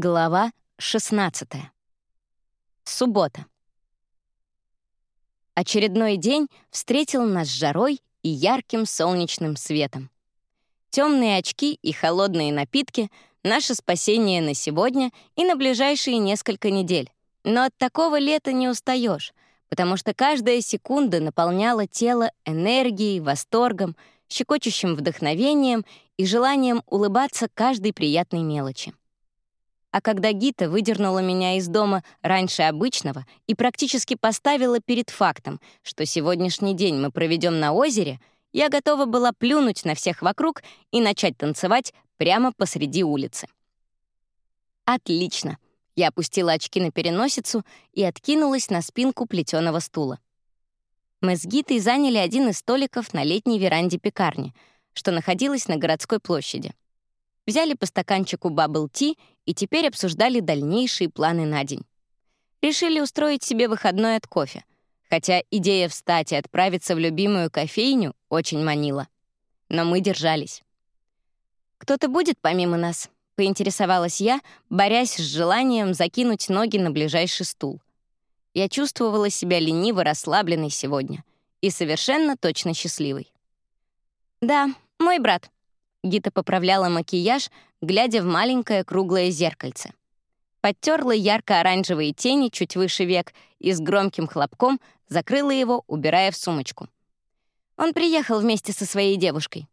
Глава 16. Суббота. Очередной день встретил нас жарой и ярким солнечным светом. Темные очки и холодные напитки — наше спасение на сегодня и на ближайшие несколько недель. Но от такого лета не устаешь, потому что каждая секунда наполняла тело энергией, восторгом, щекочущим вдохновением и желанием улыбаться каждой приятной мелочи. А когда Гита выдернула меня из дома раньше обычного и практически поставила перед фактом, что сегодняшний день мы проведем на озере, я готова была плюнуть на всех вокруг и начать танцевать прямо посреди улицы. Отлично. Я опустила очки на переносицу и откинулась на спинку плетеного стула. Мы с Гитой заняли один из столиков на летней веранде пекарни, что находилась на городской площади взяли по стаканчику бабл-ти и теперь обсуждали дальнейшие планы на день. Решили устроить себе выходной от кофе, хотя идея встать и отправиться в любимую кофейню очень манила. Но мы держались. «Кто-то будет помимо нас?» — поинтересовалась я, борясь с желанием закинуть ноги на ближайший стул. Я чувствовала себя лениво расслабленной сегодня и совершенно точно счастливой. «Да, мой брат», Гита поправляла макияж, глядя в маленькое круглое зеркальце. Подтерла ярко-оранжевые тени чуть выше век и с громким хлопком закрыла его, убирая в сумочку. Он приехал вместе со своей девушкой.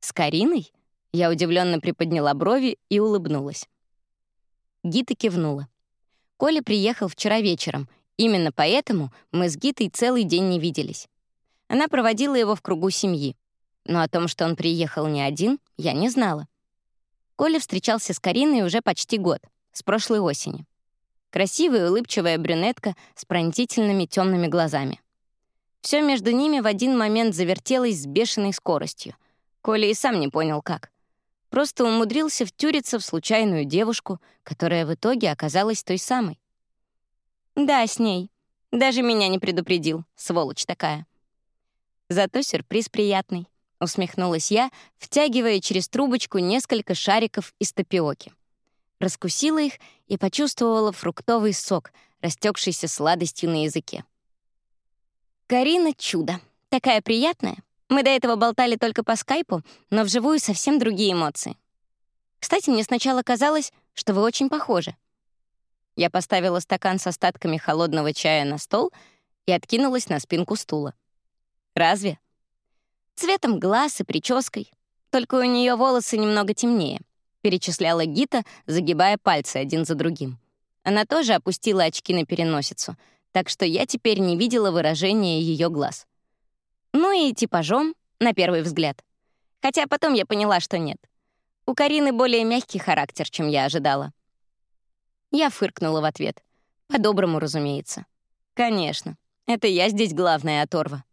«С Кариной?» Я удивленно приподняла брови и улыбнулась. Гита кивнула. Коля приехал вчера вечером. Именно поэтому мы с Гитой целый день не виделись. Она проводила его в кругу семьи но о том, что он приехал не один, я не знала. Коля встречался с Кариной уже почти год, с прошлой осени. Красивая улыбчивая брюнетка с пронзительными темными глазами. Все между ними в один момент завертелось с бешеной скоростью. Коля и сам не понял, как. Просто умудрился втюриться в случайную девушку, которая в итоге оказалась той самой. Да, с ней. Даже меня не предупредил, сволочь такая. Зато сюрприз приятный. — усмехнулась я, втягивая через трубочку несколько шариков из тапиоки. Раскусила их и почувствовала фруктовый сок, растекшийся сладостью на языке. «Карина — чудо. Такая приятная. Мы до этого болтали только по скайпу, но вживую совсем другие эмоции. Кстати, мне сначала казалось, что вы очень похожи». Я поставила стакан с остатками холодного чая на стол и откинулась на спинку стула. «Разве?» Цветом глаз и прической. Только у нее волосы немного темнее, перечисляла Гита, загибая пальцы один за другим. Она тоже опустила очки на переносицу, так что я теперь не видела выражения ее глаз. Ну и типажом, на первый взгляд. Хотя потом я поняла, что нет. У Карины более мягкий характер, чем я ожидала. Я фыркнула в ответ. По-доброму, разумеется. Конечно, это я здесь главная оторва.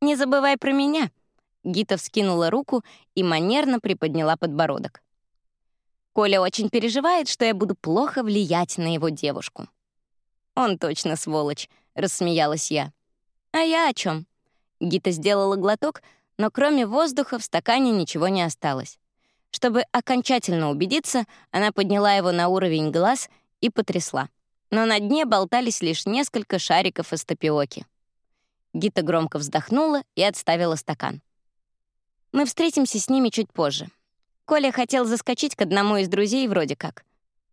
Не забывай про меня — Гита вскинула руку и манерно приподняла подбородок. Коля очень переживает, что я буду плохо влиять на его девушку. «Он точно сволочь», — рассмеялась я. «А я о чем? Гита сделала глоток, но кроме воздуха в стакане ничего не осталось. Чтобы окончательно убедиться, она подняла его на уровень глаз и потрясла. Но на дне болтались лишь несколько шариков из тапиоки. Гита громко вздохнула и отставила стакан. Мы встретимся с ними чуть позже. Коля хотел заскочить к одному из друзей вроде как.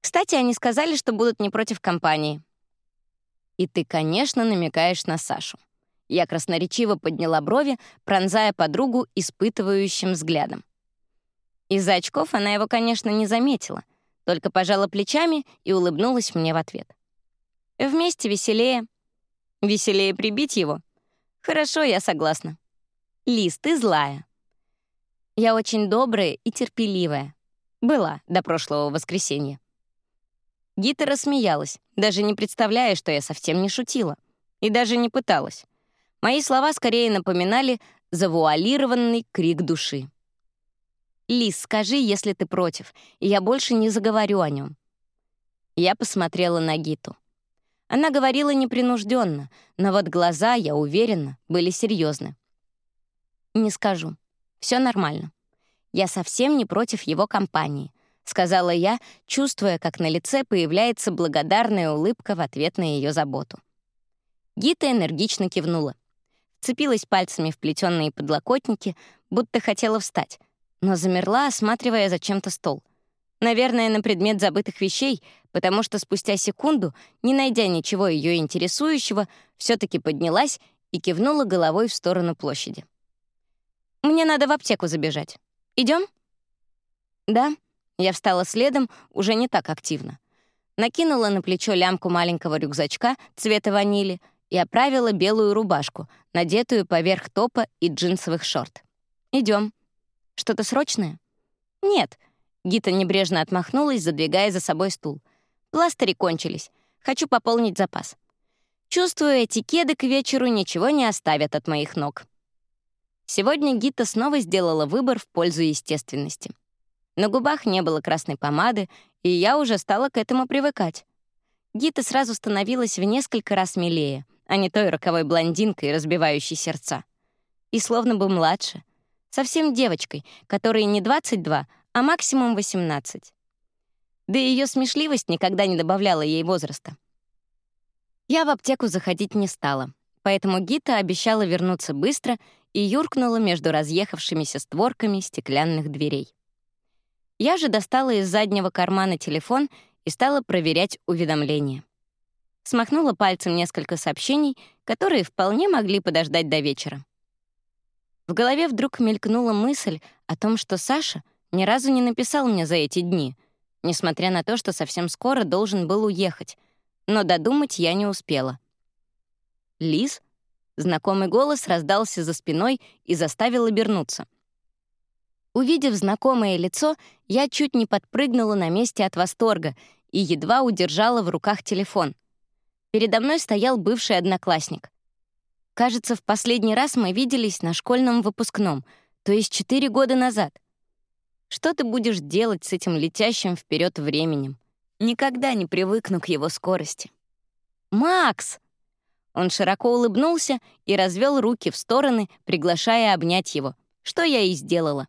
Кстати, они сказали, что будут не против компании. И ты, конечно, намекаешь на Сашу. Я красноречиво подняла брови, пронзая подругу испытывающим взглядом. Из-за очков она его, конечно, не заметила, только пожала плечами и улыбнулась мне в ответ. Вместе веселее. Веселее прибить его? Хорошо, я согласна. Лиз, ты злая. Я очень добрая и терпеливая. Была до прошлого воскресенья. Гита рассмеялась, даже не представляя, что я совсем не шутила. И даже не пыталась. Мои слова скорее напоминали завуалированный крик души. «Лис, скажи, если ты против, и я больше не заговорю о нем. Я посмотрела на Гиту. Она говорила непринужденно, но вот глаза, я уверена, были серьезны. «Не скажу. Все нормально. Я совсем не против его компании. сказала я, чувствуя, как на лице появляется благодарная улыбка в ответ на ее заботу. Гита энергично кивнула. Вцепилась пальцами в плетённые подлокотники, будто хотела встать, но замерла, осматривая зачем-то стол. Наверное, на предмет забытых вещей, потому что спустя секунду, не найдя ничего ее интересующего, все таки поднялась и кивнула головой в сторону площади. «Мне надо в аптеку забежать. Идем? «Да». Я встала следом, уже не так активно. Накинула на плечо лямку маленького рюкзачка цвета ванили и оправила белую рубашку, надетую поверх топа и джинсовых шорт. Идем. Что-то срочное? Нет. Гита небрежно отмахнулась, задвигая за собой стул. Пластыри кончились. Хочу пополнить запас. Чувствую, эти кеды к вечеру ничего не оставят от моих ног. Сегодня Гита снова сделала выбор в пользу естественности. На губах не было красной помады, и я уже стала к этому привыкать. Гита сразу становилась в несколько раз милее, а не той роковой блондинкой, разбивающей сердца. И словно бы младше. Совсем девочкой, которой не 22, а максимум 18. Да и ее смешливость никогда не добавляла ей возраста. Я в аптеку заходить не стала, поэтому Гита обещала вернуться быстро и юркнула между разъехавшимися створками стеклянных дверей. Я же достала из заднего кармана телефон и стала проверять уведомления. Смахнула пальцем несколько сообщений, которые вполне могли подождать до вечера. В голове вдруг мелькнула мысль о том, что Саша ни разу не написал мне за эти дни, несмотря на то, что совсем скоро должен был уехать — но додумать я не успела. «Лиз?» Знакомый голос раздался за спиной и заставил обернуться. Увидев знакомое лицо, я чуть не подпрыгнула на месте от восторга и едва удержала в руках телефон. Передо мной стоял бывший одноклассник. Кажется, в последний раз мы виделись на школьном выпускном, то есть четыре года назад. Что ты будешь делать с этим летящим вперед временем? Никогда не привыкну к его скорости. «Макс!» Он широко улыбнулся и развел руки в стороны, приглашая обнять его, что я и сделала.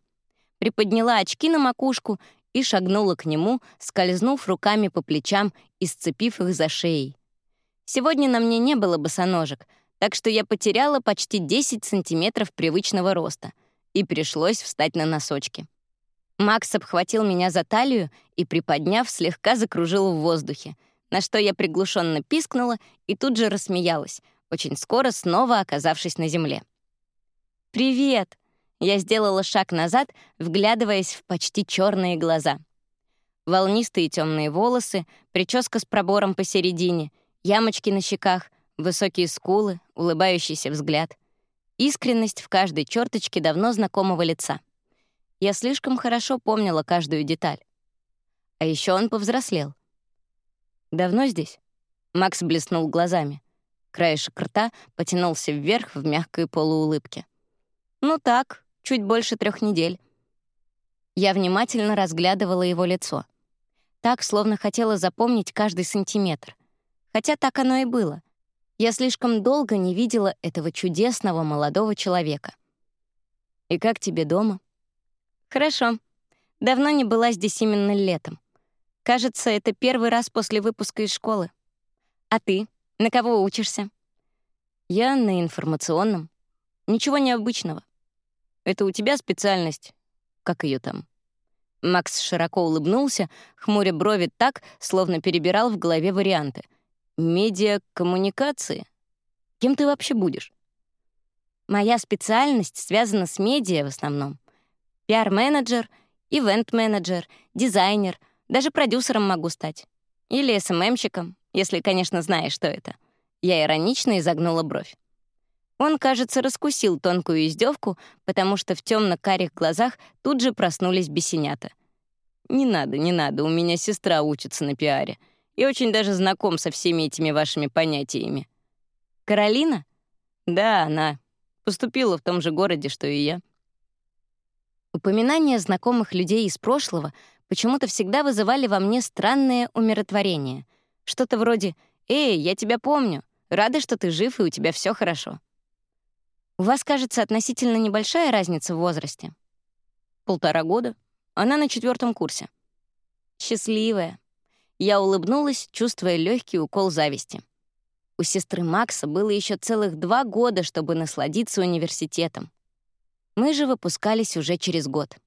Приподняла очки на макушку и шагнула к нему, скользнув руками по плечам и сцепив их за шеей. Сегодня на мне не было босоножек, так что я потеряла почти 10 сантиметров привычного роста, и пришлось встать на носочки. Макс обхватил меня за талию и, приподняв, слегка закружил в воздухе, на что я приглушенно пискнула и тут же рассмеялась, очень скоро снова оказавшись на земле. «Привет!» Я сделала шаг назад, вглядываясь в почти черные глаза. Волнистые темные волосы, прическа с пробором посередине, ямочки на щеках, высокие скулы, улыбающийся взгляд. Искренность в каждой черточке давно знакомого лица — я слишком хорошо помнила каждую деталь. А еще он повзрослел. «Давно здесь?» Макс блеснул глазами. Краешек рта потянулся вверх в мягкой полуулыбке. «Ну так, чуть больше трех недель». Я внимательно разглядывала его лицо. Так, словно хотела запомнить каждый сантиметр. Хотя так оно и было. Я слишком долго не видела этого чудесного молодого человека. «И как тебе дома?» Хорошо. Давно не была здесь именно летом. Кажется, это первый раз после выпуска из школы. А ты? На кого учишься? Я на информационном. Ничего необычного. Это у тебя специальность. Как ее там? Макс широко улыбнулся, хмуря брови так, словно перебирал в голове варианты. Медиакоммуникации? Кем ты вообще будешь? Моя специальность связана с медиа в основном. Пиар-менеджер, ивент-менеджер, дизайнер, даже продюсером могу стать. Или СММщиком, если, конечно, знаешь, что это. Я иронично изогнула бровь. Он, кажется, раскусил тонкую издевку, потому что в темно карих глазах тут же проснулись бесенята. «Не надо, не надо, у меня сестра учится на пиаре и очень даже знаком со всеми этими вашими понятиями». «Каролина?» «Да, она. Поступила в том же городе, что и я». Упоминания знакомых людей из прошлого почему-то всегда вызывали во мне странное умиротворение. Что-то вроде «Эй, я тебя помню. Рада, что ты жив и у тебя все хорошо». У вас, кажется, относительно небольшая разница в возрасте. Полтора года. Она на четвертом курсе. Счастливая. Я улыбнулась, чувствуя легкий укол зависти. У сестры Макса было еще целых два года, чтобы насладиться университетом. Мы же выпускались уже через год.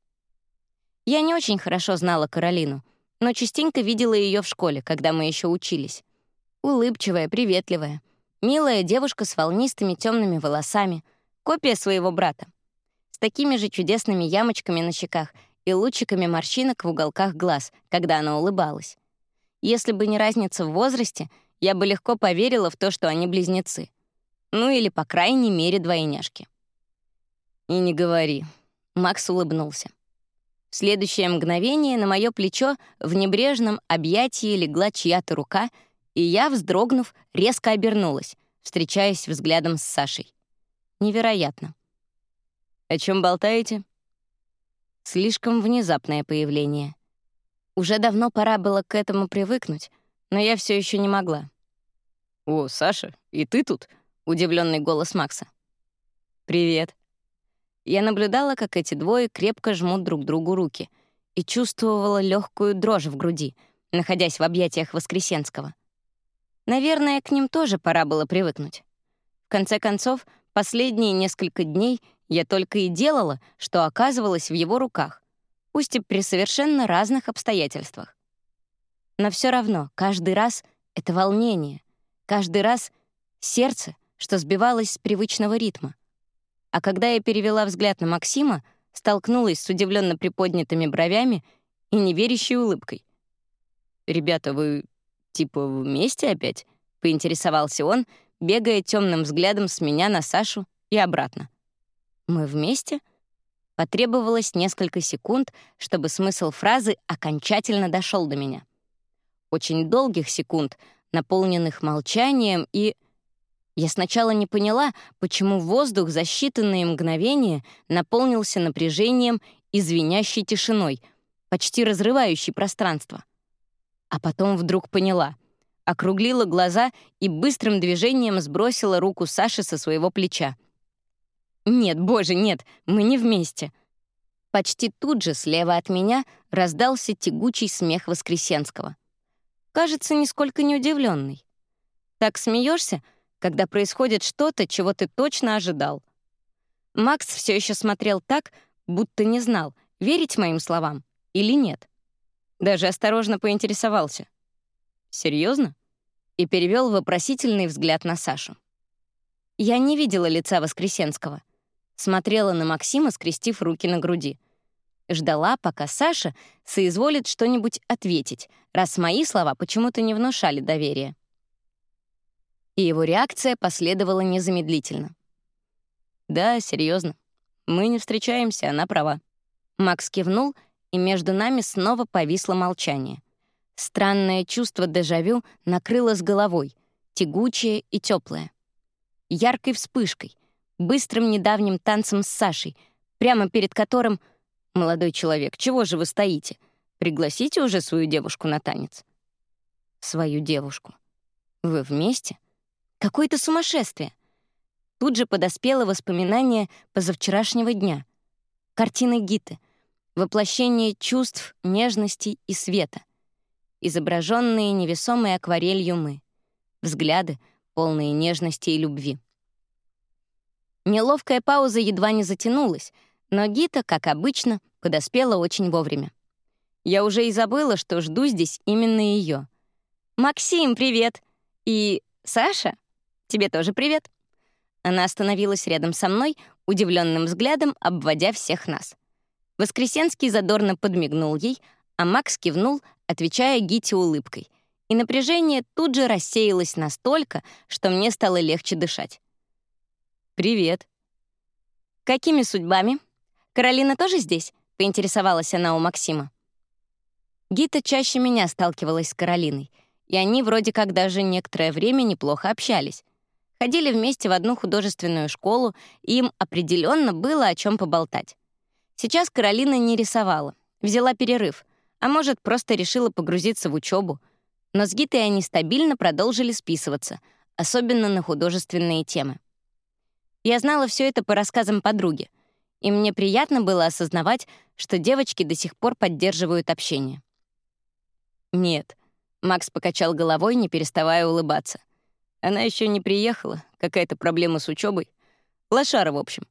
Я не очень хорошо знала Каролину, но частенько видела ее в школе, когда мы еще учились. Улыбчивая, приветливая, милая девушка с волнистыми темными волосами, копия своего брата. С такими же чудесными ямочками на щеках и лучиками морщинок в уголках глаз, когда она улыбалась. Если бы не разница в возрасте, я бы легко поверила в то, что они близнецы. Ну или, по крайней мере, двойняшки. «И не говори», — Макс улыбнулся. В следующее мгновение на мое плечо в небрежном объятии легла чья-то рука, и я, вздрогнув, резко обернулась, встречаясь взглядом с Сашей. Невероятно. «О чем болтаете?» Слишком внезапное появление. Уже давно пора было к этому привыкнуть, но я все еще не могла. «О, Саша, и ты тут?» — удивленный голос Макса. «Привет». Я наблюдала, как эти двое крепко жмут друг другу руки и чувствовала легкую дрожь в груди, находясь в объятиях Воскресенского. Наверное, к ним тоже пора было привыкнуть. В конце концов, последние несколько дней я только и делала, что оказывалась в его руках, пусть и при совершенно разных обстоятельствах. Но все равно каждый раз — это волнение, каждый раз — сердце, что сбивалось с привычного ритма. А когда я перевела взгляд на Максима, столкнулась с удивленно приподнятыми бровями и неверящей улыбкой. «Ребята, вы типа вместе опять?» — поинтересовался он, бегая темным взглядом с меня на Сашу и обратно. «Мы вместе?» Потребовалось несколько секунд, чтобы смысл фразы окончательно дошел до меня. Очень долгих секунд, наполненных молчанием и... Я сначала не поняла, почему воздух за считанные мгновения наполнился напряжением и звенящей тишиной, почти разрывающей пространство. А потом вдруг поняла. Округлила глаза и быстрым движением сбросила руку Саши со своего плеча. «Нет, боже, нет, мы не вместе». Почти тут же слева от меня раздался тягучий смех Воскресенского. Кажется, нисколько не удивленный. Так смеешься, когда происходит что-то, чего ты точно ожидал. Макс все еще смотрел так, будто не знал, верить моим словам или нет. Даже осторожно поинтересовался. Серьезно? И перевел вопросительный взгляд на Сашу. Я не видела лица Воскресенского — Смотрела на Максима, скрестив руки на груди. Ждала, пока Саша соизволит что-нибудь ответить, раз мои слова почему-то не внушали доверия. И его реакция последовала незамедлительно. «Да, серьезно. Мы не встречаемся, она права». Макс кивнул, и между нами снова повисло молчание. Странное чувство дежавю накрыло с головой, тягучее и теплое. Яркой вспышкой, быстрым недавним танцем с Сашей, прямо перед которым «Молодой человек, чего же вы стоите? Пригласите уже свою девушку на танец». «Свою девушку? Вы вместе? Какое-то сумасшествие!» Тут же подоспело воспоминание позавчерашнего дня. Картины Гиты, воплощение чувств, нежности и света. Изображенные невесомой акварелью мы. Взгляды, полные нежности и любви. Неловкая пауза едва не затянулась, но Гита, как обычно, подоспела очень вовремя. Я уже и забыла, что жду здесь именно ее. «Максим, привет!» И «Саша, тебе тоже привет!» Она остановилась рядом со мной, удивленным взглядом обводя всех нас. Воскресенский задорно подмигнул ей, а Макс кивнул, отвечая Гите улыбкой. И напряжение тут же рассеялось настолько, что мне стало легче дышать. «Привет». «Какими судьбами? Каролина тоже здесь?» — поинтересовалась она у Максима. Гита чаще меня сталкивалась с Каролиной, и они вроде как даже некоторое время неплохо общались. Ходили вместе в одну художественную школу, и им определенно было о чем поболтать. Сейчас Каролина не рисовала, взяла перерыв, а может, просто решила погрузиться в учебу. Но с Гитой они стабильно продолжили списываться, особенно на художественные темы. Я знала все это по рассказам подруги, и мне приятно было осознавать, что девочки до сих пор поддерживают общение. Нет. Макс покачал головой, не переставая улыбаться. Она еще не приехала, какая-то проблема с учебой. Лошара, в общем.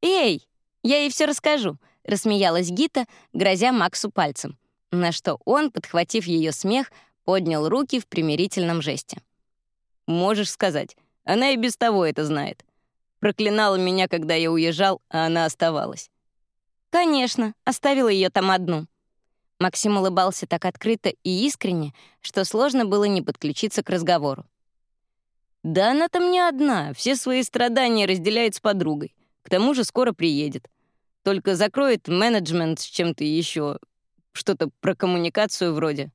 «Эй, я ей все расскажу», — рассмеялась Гита, грозя Максу пальцем, на что он, подхватив ее смех, поднял руки в примирительном жесте. «Можешь сказать, она и без того это знает. Проклинала меня, когда я уезжал, а она оставалась». «Конечно, оставила ее там одну». Максим улыбался так открыто и искренне, что сложно было не подключиться к разговору. «Да она там не одна, все свои страдания разделяет с подругой. К тому же скоро приедет. Только закроет менеджмент с чем-то еще, что-то про коммуникацию вроде».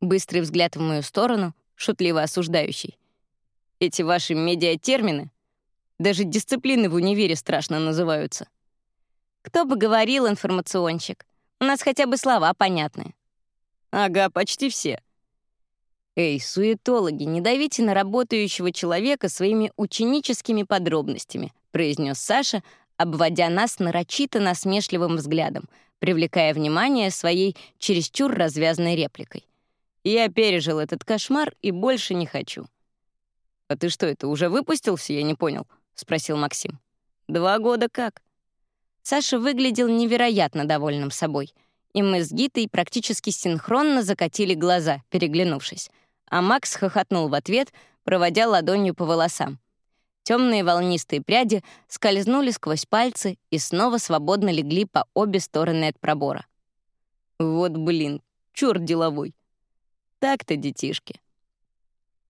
Быстрый взгляд в мою сторону, шутливо осуждающий. «Эти ваши медиатермины, даже дисциплины в универе страшно называются». «Кто бы говорил, информационщик. У нас хотя бы слова понятны». «Ага, почти все». «Эй, суетологи, не давите на работающего человека своими ученическими подробностями», произнес Саша, обводя нас нарочито насмешливым взглядом, привлекая внимание своей чересчур развязной репликой. «Я пережил этот кошмар и больше не хочу». «А ты что, это уже выпустился? Я не понял», — спросил Максим. «Два года как?» Саша выглядел невероятно довольным собой, и мы с Гитой практически синхронно закатили глаза, переглянувшись, а Макс хохотнул в ответ, проводя ладонью по волосам. Темные волнистые пряди скользнули сквозь пальцы и снова свободно легли по обе стороны от пробора. Вот блин, чёрт деловой. Так-то, детишки.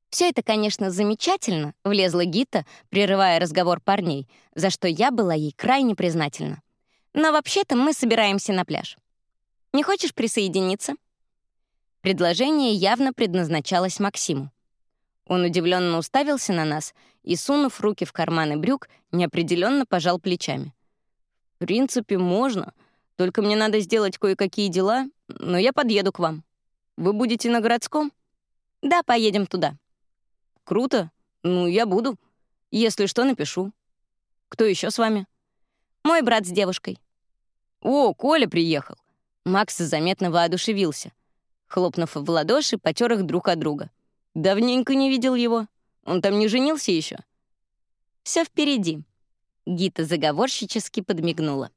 Все это, конечно, замечательно, влезла Гита, прерывая разговор парней, за что я была ей крайне признательна. Но вообще-то мы собираемся на пляж. Не хочешь присоединиться? Предложение явно предназначалось Максиму. Он удивленно уставился на нас и, сунув руки в карманы брюк, неопределенно пожал плечами. «В принципе, можно. Только мне надо сделать кое-какие дела, но я подъеду к вам. Вы будете на городском?» «Да, поедем туда», Круто. Ну, я буду. Если что, напишу. Кто еще с вами? Мой брат с девушкой. О, Коля приехал. Макс заметно воодушевился. Хлопнув в ладоши, потер их друг от друга. Давненько не видел его. Он там не женился еще. Все впереди. Гита заговорщически подмигнула.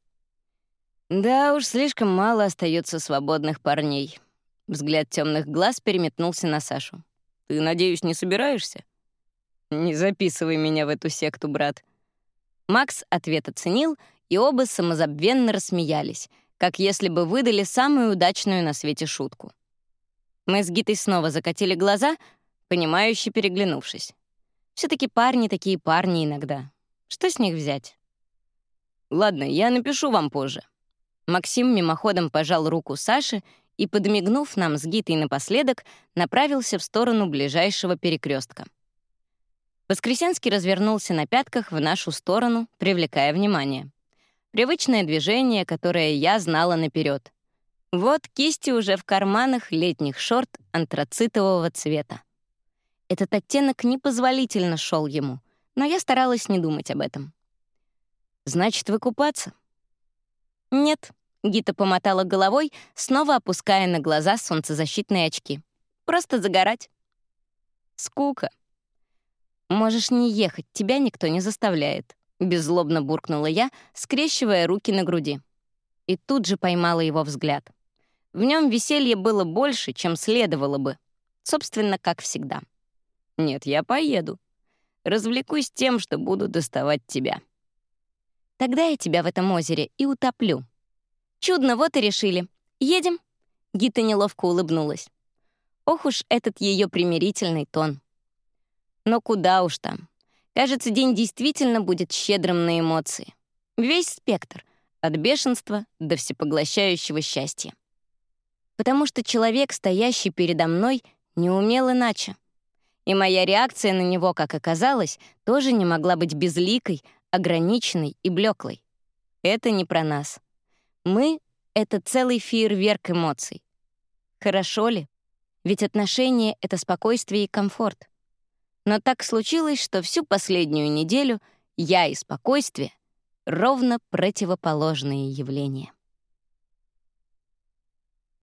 Да уж, слишком мало остается свободных парней. Взгляд темных глаз переметнулся на Сашу. Ты, надеюсь, не собираешься? Не записывай меня в эту секту, брат. Макс ответ оценил, и оба самозабвенно рассмеялись, как если бы выдали самую удачную на свете шутку. Мы с Гитой снова закатили глаза, понимающе переглянувшись. все таки парни такие парни иногда. Что с них взять? Ладно, я напишу вам позже. Максим мимоходом пожал руку Саши и, подмигнув нам с Гитой напоследок, направился в сторону ближайшего перекрестка. Воскресенский развернулся на пятках в нашу сторону, привлекая внимание. Привычное движение, которое я знала наперед. Вот кисти уже в карманах летних шорт антрацитового цвета. Этот оттенок непозволительно шел ему, но я старалась не думать об этом. «Значит, выкупаться?» «Нет», Гита помотала головой, снова опуская на глаза солнцезащитные очки. «Просто загорать». «Скука». «Можешь не ехать, тебя никто не заставляет», — беззлобно буркнула я, скрещивая руки на груди. И тут же поймала его взгляд. В нем веселье было больше, чем следовало бы. Собственно, как всегда. «Нет, я поеду. Развлекусь тем, что буду доставать тебя». «Тогда я тебя в этом озере и утоплю», Чудно, вот и решили. Едем?» Гита неловко улыбнулась. Ох уж этот ее примирительный тон. Но куда уж там. Кажется, день действительно будет щедрым на эмоции. Весь спектр, от бешенства до всепоглощающего счастья. Потому что человек, стоящий передо мной, не умел иначе. И моя реакция на него, как оказалось, тоже не могла быть безликой, ограниченной и блеклой. Это не про нас. Мы — это целый фейерверк эмоций. Хорошо ли? Ведь отношения — это спокойствие и комфорт. Но так случилось, что всю последнюю неделю я и спокойствие — ровно противоположные явления.